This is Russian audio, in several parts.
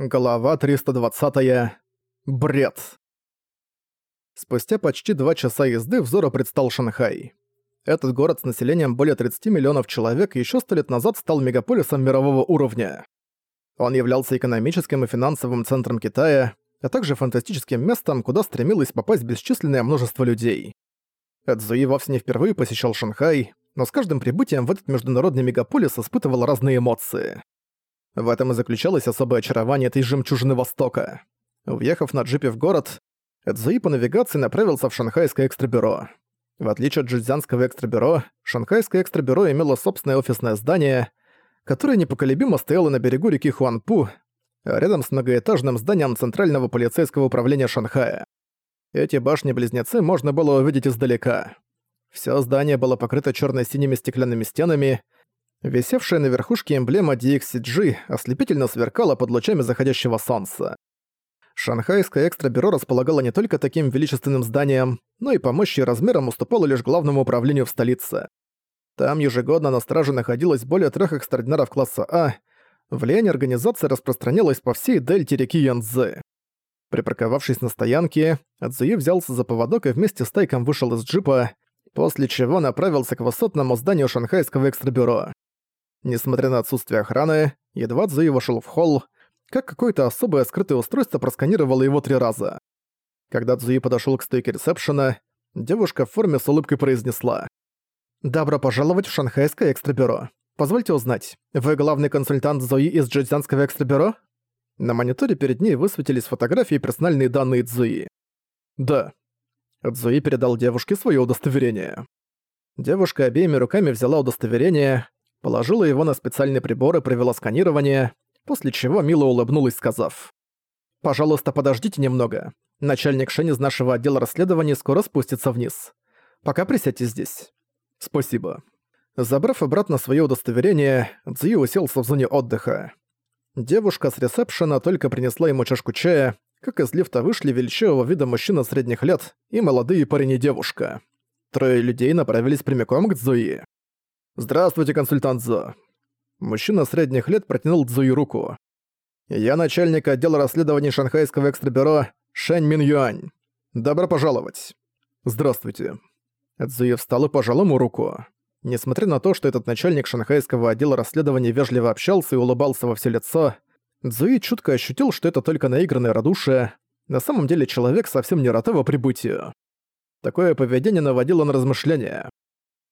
Глава 320. Бред. Спустя почти два часа езды взору предстал Шанхай. Этот город с населением более 30 миллионов человек еще сто лет назад стал мегаполисом мирового уровня. Он являлся экономическим и финансовым центром Китая, а также фантастическим местом, куда стремилось попасть бесчисленное множество людей. Эдзуи вовсе не впервые посещал Шанхай, но с каждым прибытием в этот международный мегаполис испытывал разные эмоции. В этом и заключалось особое очарование этой жемчужины Востока. Въехав на джипе в город, Эдзуи по навигации направился в шанхайское экстрабюро. В отличие от джизянского экстрабюро, шанхайское экстрабюро имело собственное офисное здание, которое непоколебимо стояло на берегу реки Хуанпу, рядом с многоэтажным зданием Центрального полицейского управления Шанхая. Эти башни-близнецы можно было увидеть издалека. Всё здание было покрыто чёрно-синими стеклянными стенами, Висевшая на верхушке эмблема DXCG ослепительно сверкала под лучами заходящего солнца. Шанхайское экстрабюро располагало не только таким величественным зданием, но и по мощи и размерам уступало лишь главному управлению в столице. Там ежегодно на страже находилось более трех экстраординаров класса А, влияние организации распространялось по всей дельте реки Янцзы. Припарковавшись на стоянке, Адзуи взялся за поводок и вместе с Тайком вышел из джипа, после чего направился к высотному зданию шанхайского экстрабюро. Несмотря на отсутствие охраны, едва Цзуи вошел в холл, как какое-то особое скрытое устройство просканировало его три раза. Когда Цзуи подошел к стойке ресепшена, девушка в форме с улыбкой произнесла. «Добро пожаловать в шанхайское экстрабюро. Позвольте узнать, вы главный консультант Зои из джэцзянского экстрабюро?» На мониторе перед ней высветились фотографии и персональные данные Цзуи. «Да». Цзуи передал девушке свое удостоверение. Девушка обеими руками взяла удостоверение, положила его на специальный прибор и провела сканирование, после чего мило улыбнулась, сказав «Пожалуйста, подождите немного. Начальник Шень из нашего отдела расследований скоро спустится вниз. Пока присядьте здесь». «Спасибо». Забрав обратно свое удостоверение, Цзи уселся в зоне отдыха. Девушка с ресепшена только принесла ему чашку чая, как из лифта вышли величавого вида мужчина средних лет и молодые парень и девушка. Трое людей направились прямиком к Цзуи. «Здравствуйте, консультант Зо». Мужчина средних лет протянул Цзуи руку. «Я начальник отдела расследований шанхайского экстрабюро Шэнь Мин Юань. Добро пожаловать». «Здравствуйте». Цзуи встал и пожал ему руку. Несмотря на то, что этот начальник шанхайского отдела расследований вежливо общался и улыбался во все лицо, Цзуи чутко ощутил, что это только наигранное радушие. На самом деле человек совсем не рад его прибытию. Такое поведение наводило на размышления.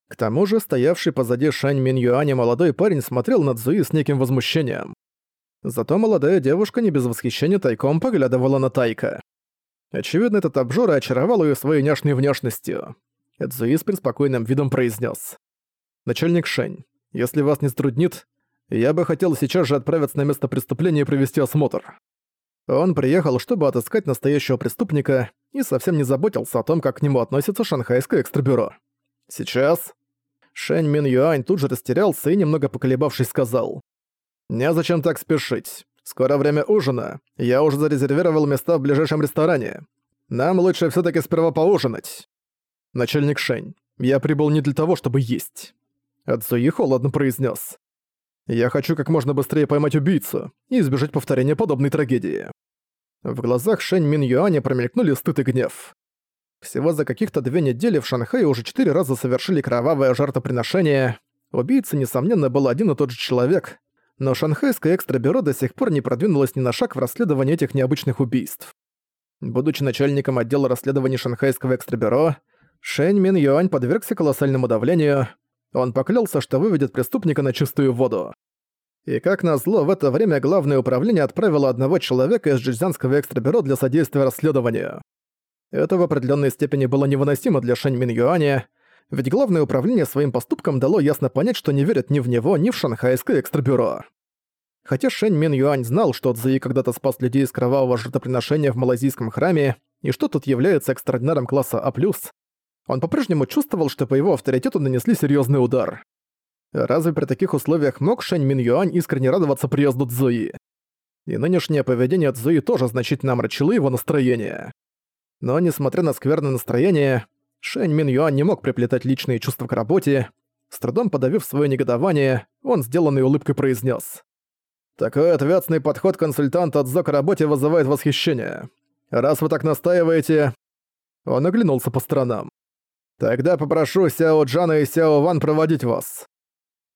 К тому же, стоявший позади Шань Мин Юаня молодой парень смотрел на Цзуи с неким возмущением. Зато молодая девушка не без восхищения тайком поглядывала на Тайка. Очевидно, этот обжора очаровал ее своей няшной внешностью. Цзуи с преспокойным видом произнес: «Начальник Шэнь, если вас не затруднит, я бы хотел сейчас же отправиться на место преступления и провести осмотр». Он приехал, чтобы отыскать настоящего преступника и совсем не заботился о том, как к нему относится шанхайское экстрабюро. «Сейчас?» Шэнь Мин Юань тут же растерялся и, немного поколебавшись, сказал. «Незачем так спешить. Скоро время ужина. Я уже зарезервировал места в ближайшем ресторане. Нам лучше все таки сперва поужинать». «Начальник Шэнь, я прибыл не для того, чтобы есть». Ацуи холодно произнес. «Я хочу как можно быстрее поймать убийцу и избежать повторения подобной трагедии». В глазах Шэнь Мин Юаня промелькнули стыд и гнев. Всего за каких-то две недели в Шанхае уже четыре раза совершили кровавое жертвоприношение. Убийца, несомненно, был один и тот же человек, но шанхайское экстрабюро до сих пор не продвинулось ни на шаг в расследовании этих необычных убийств. Будучи начальником отдела расследований шанхайского экстрабюро, Шэнь Мин Юань подвергся колоссальному давлению. Он поклялся, что выведет преступника на чистую воду. И как назло, в это время главное управление отправило одного человека из джизянского экстрабюро для содействия расследованию. Это в определенной степени было невыносимо для Шэнь Мин Юаня, ведь главное управление своим поступком дало ясно понять, что не верят ни в него, ни в шанхайское экстрабюро. Хотя Шэнь Мин Юань знал, что Цзуи когда-то спас людей из кровавого жертвоприношения в малазийском храме, и что тут является экстраординаром класса А+, он по-прежнему чувствовал, что по его авторитету нанесли серьезный удар. Разве при таких условиях мог Шэнь Мин Юань искренне радоваться приезду Цзуи? И нынешнее поведение Цзуи тоже значительно омрачило его настроение. Но, несмотря на скверное настроение, Шэнь Мин Юань не мог приплетать личные чувства к работе. С трудом подавив свое негодование, он сделанной улыбкой произнес: Такой ответственный подход консультанта от ЗОК работе вызывает восхищение. Раз вы так настаиваете...» Он оглянулся по сторонам. «Тогда попрошу Сяо Джана и Сяо Ван проводить вас.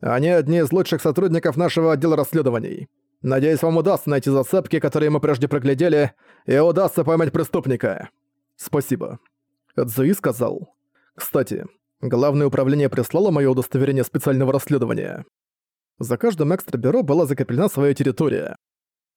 Они одни из лучших сотрудников нашего отдела расследований. Надеюсь, вам удастся найти зацепки, которые мы прежде проглядели, и удастся поймать преступника. Спасибо. Цзуи сказал. Кстати, Главное управление прислало моё удостоверение специального расследования. За каждым экстра-бюро была закреплена своя территория.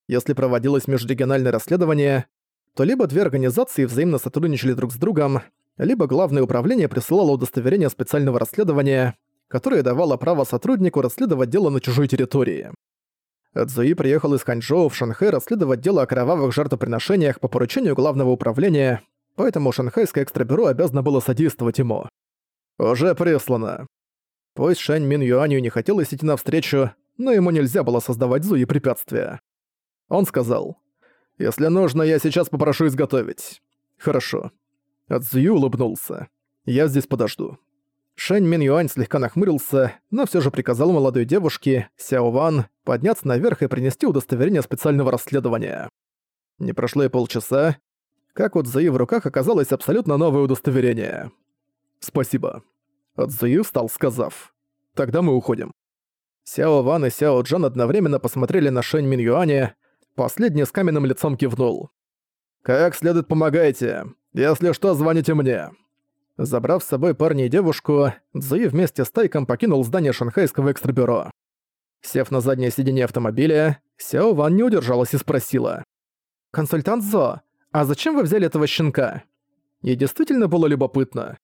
Если проводилось межрегиональное расследование, то либо две организации взаимно сотрудничали друг с другом, либо главное управление присылало удостоверение специального расследования, которое давало право сотруднику расследовать дело на чужой территории. Цзуи приехал из Ханчжоу в Шанхай расследовать дело о кровавых жертвоприношениях по поручению главного управления, поэтому шанхайское экстрабюро обязано было содействовать ему. «Уже прислано». Пусть Шань Мин Юаню не хотелось идти навстречу, но ему нельзя было создавать Зуи препятствия. Он сказал, «Если нужно, я сейчас попрошу изготовить». «Хорошо». Цзуи улыбнулся. «Я здесь подожду». Шань Мин Юань слегка нахмурился, но все же приказал молодой девушке, Сяо Ван, подняться наверх и принести удостоверение специального расследования. Не прошло и полчаса, как у Цзуи в руках оказалось абсолютно новое удостоверение. «Спасибо». Цзуи встал, сказав. «Тогда мы уходим». Сяо Ван и Сяо Джан одновременно посмотрели на Шэнь Мин Юаня, последний с каменным лицом кивнул. «Как следует помогайте. Если что, звоните мне». Забрав с собой парня и девушку, Цзуи вместе с Тайком покинул здание шанхайского экстрабюро. Сев на заднее сиденье автомобиля, Сяо Ван не удержалась и спросила. «Консультант Зо, а зачем вы взяли этого щенка?» Ей действительно было любопытно.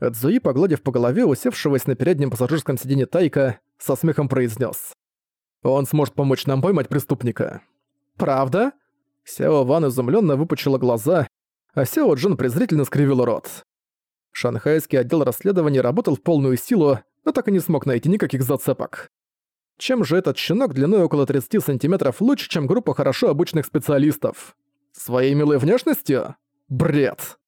Цзуи, погладив по голове усевшегося на переднем пассажирском сиденье Тайка, со смехом произнес: «Он сможет помочь нам поймать преступника». «Правда?» Сяо Ван изумленно выпучила глаза, а Сяо Джин презрительно скривил рот. Шанхайский отдел расследования работал в полную силу, но так и не смог найти никаких зацепок. Чем же этот щенок длиной около 30 сантиметров лучше, чем группа хорошо обученных специалистов? Своей милой внешностью? Бред.